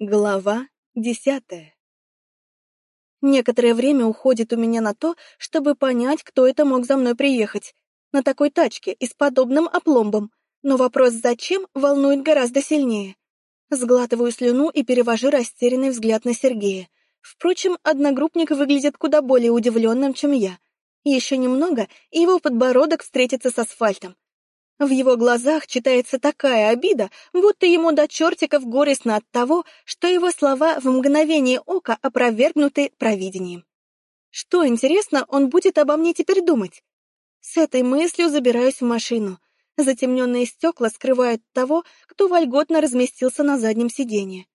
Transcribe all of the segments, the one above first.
Глава десятая Некоторое время уходит у меня на то, чтобы понять, кто это мог за мной приехать. На такой тачке и с подобным опломбом. Но вопрос «зачем» волнует гораздо сильнее. Сглатываю слюну и перевожу растерянный взгляд на Сергея. Впрочем, одногруппник выглядит куда более удивленным, чем я. Еще немного, и его подбородок встретится с асфальтом. В его глазах читается такая обида, будто ему до чертиков горестно от того, что его слова в мгновение ока опровергнуты провидением. Что, интересно, он будет обо мне теперь думать? С этой мыслью забираюсь в машину. Затемненные стекла скрывают того, кто вольготно разместился на заднем сиденье.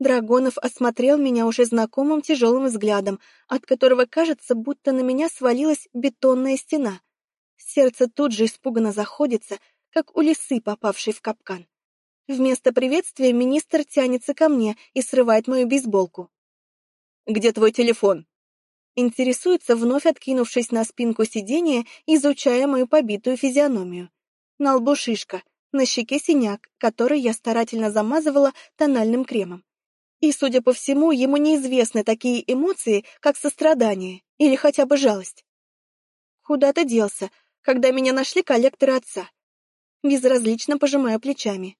Драгонов осмотрел меня уже знакомым тяжелым взглядом, от которого кажется, будто на меня свалилась бетонная стена — Сердце тут же испуганно заходится, как у лисы, попавшей в капкан. Вместо приветствия министр тянется ко мне и срывает мою бейсболку. «Где твой телефон?» Интересуется, вновь откинувшись на спинку сиденья, изучая мою побитую физиономию. На лбу шишка, на щеке синяк, который я старательно замазывала тональным кремом. И, судя по всему, ему неизвестны такие эмоции, как сострадание или хотя бы жалость. Куда ты делся? Когда меня нашли коллекторы отца. Безразлично пожимаю плечами.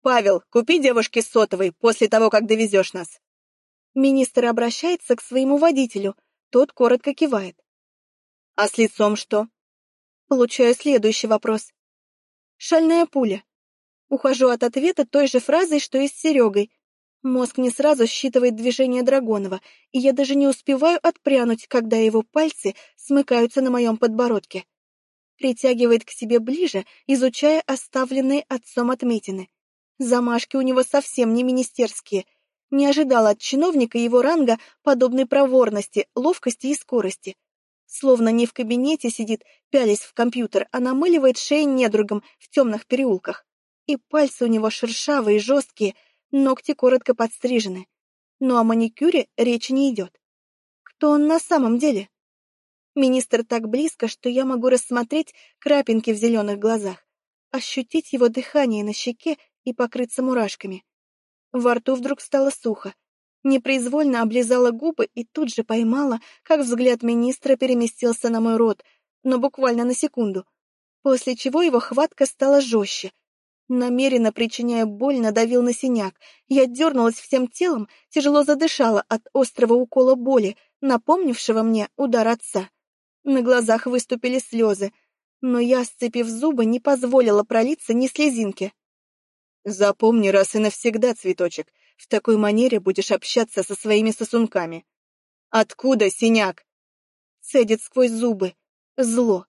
«Павел, купи девушке сотовый после того, как довезешь нас». Министр обращается к своему водителю, тот коротко кивает. «А с лицом что?» Получаю следующий вопрос. «Шальная пуля». Ухожу от ответа той же фразой, что и с Серегой. Мозг не сразу считывает движение Драгонова, и я даже не успеваю отпрянуть, когда его пальцы смыкаются на моем подбородке притягивает к себе ближе, изучая оставленные отцом отметины. Замашки у него совсем не министерские. Не ожидал от чиновника его ранга подобной проворности, ловкости и скорости. Словно не в кабинете сидит, пялясь в компьютер, а намыливает шеи недругом в темных переулках. И пальцы у него шершавые, жесткие, ногти коротко подстрижены. Но о маникюре речи не идет. Кто он на самом деле? Министр так близко, что я могу рассмотреть крапинки в зеленых глазах, ощутить его дыхание на щеке и покрыться мурашками. Во рту вдруг стало сухо. Непроизвольно облизала губы и тут же поймала, как взгляд министра переместился на мой рот, но буквально на секунду, после чего его хватка стала жестче. Намеренно причиняя боль, надавил на синяк. Я дернулась всем телом, тяжело задышала от острого укола боли, напомнившего мне удар отца. На глазах выступили слезы, но я, сцепив зубы, не позволила пролиться ни слезинки. «Запомни раз и навсегда, цветочек, в такой манере будешь общаться со своими сосунками». «Откуда синяк?» Цедит сквозь зубы. Зло.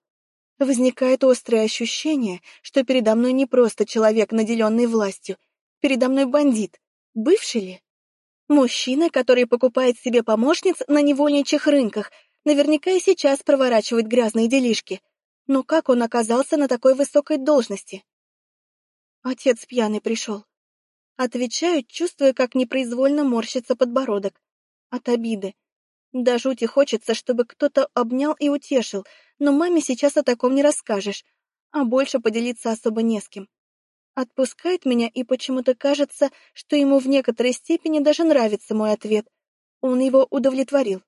Возникает острое ощущение, что передо мной не просто человек, наделенный властью. Передо мной бандит. Бывший ли? Мужчина, который покупает себе помощниц на невольничьих рынках, Наверняка и сейчас проворачивает грязные делишки. Но как он оказался на такой высокой должности? Отец пьяный пришел. Отвечаю, чувствуя, как непроизвольно морщится подбородок. От обиды. До жути хочется, чтобы кто-то обнял и утешил, но маме сейчас о таком не расскажешь, а больше поделиться особо не с кем. Отпускает меня, и почему-то кажется, что ему в некоторой степени даже нравится мой ответ. Он его удовлетворил.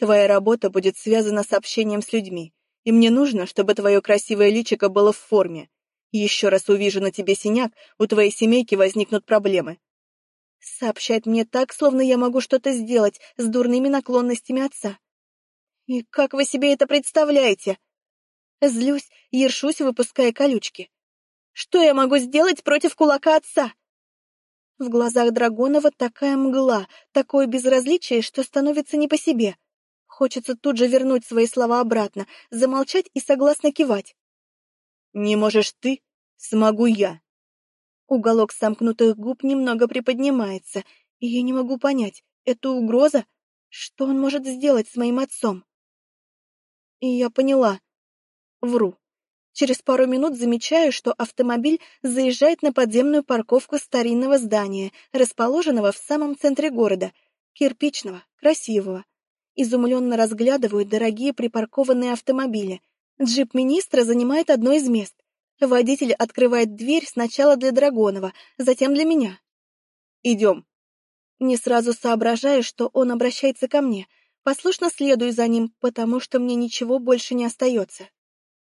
Твоя работа будет связана с общением с людьми, и мне нужно, чтобы твое красивое личико было в форме. Еще раз увижу на тебе синяк, у твоей семейки возникнут проблемы. Сообщает мне так, словно я могу что-то сделать с дурными наклонностями отца. И как вы себе это представляете? Злюсь, ершусь, выпуская колючки. Что я могу сделать против кулака отца? В глазах Драгонова такая мгла, такое безразличие, что становится не по себе. Хочется тут же вернуть свои слова обратно, замолчать и согласно кивать. «Не можешь ты, смогу я». Уголок сомкнутых губ немного приподнимается, и я не могу понять, это угроза? Что он может сделать с моим отцом? И я поняла. Вру. Через пару минут замечаю, что автомобиль заезжает на подземную парковку старинного здания, расположенного в самом центре города, кирпичного, красивого изумленно разглядывают дорогие припаркованные автомобили. Джип министра занимает одно из мест. Водитель открывает дверь сначала для Драгонова, затем для меня. Идем. Не сразу соображаю, что он обращается ко мне. Послушно следую за ним, потому что мне ничего больше не остается.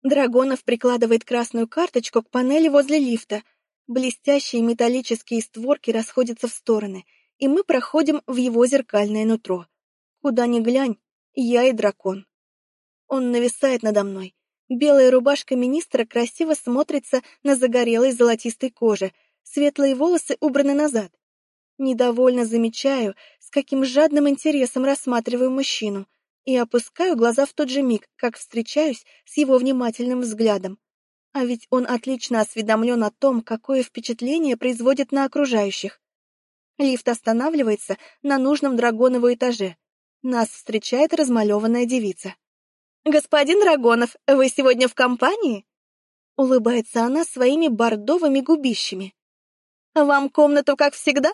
Драгонов прикладывает красную карточку к панели возле лифта. Блестящие металлические створки расходятся в стороны, и мы проходим в его зеркальное нутро. Куда ни глянь, я и дракон. Он нависает надо мной. Белая рубашка министра красиво смотрится на загорелой золотистой коже, светлые волосы убраны назад. Недовольно замечаю, с каким жадным интересом рассматриваю мужчину, и опускаю глаза в тот же миг, как встречаюсь с его внимательным взглядом. А ведь он отлично осведомлен о том, какое впечатление производит на окружающих. Лифт останавливается на нужном драгоново этаже. Нас встречает размалеванная девица. «Господин Драгонов, вы сегодня в компании?» Улыбается она своими бордовыми губищами. «Вам комнату, как всегда?»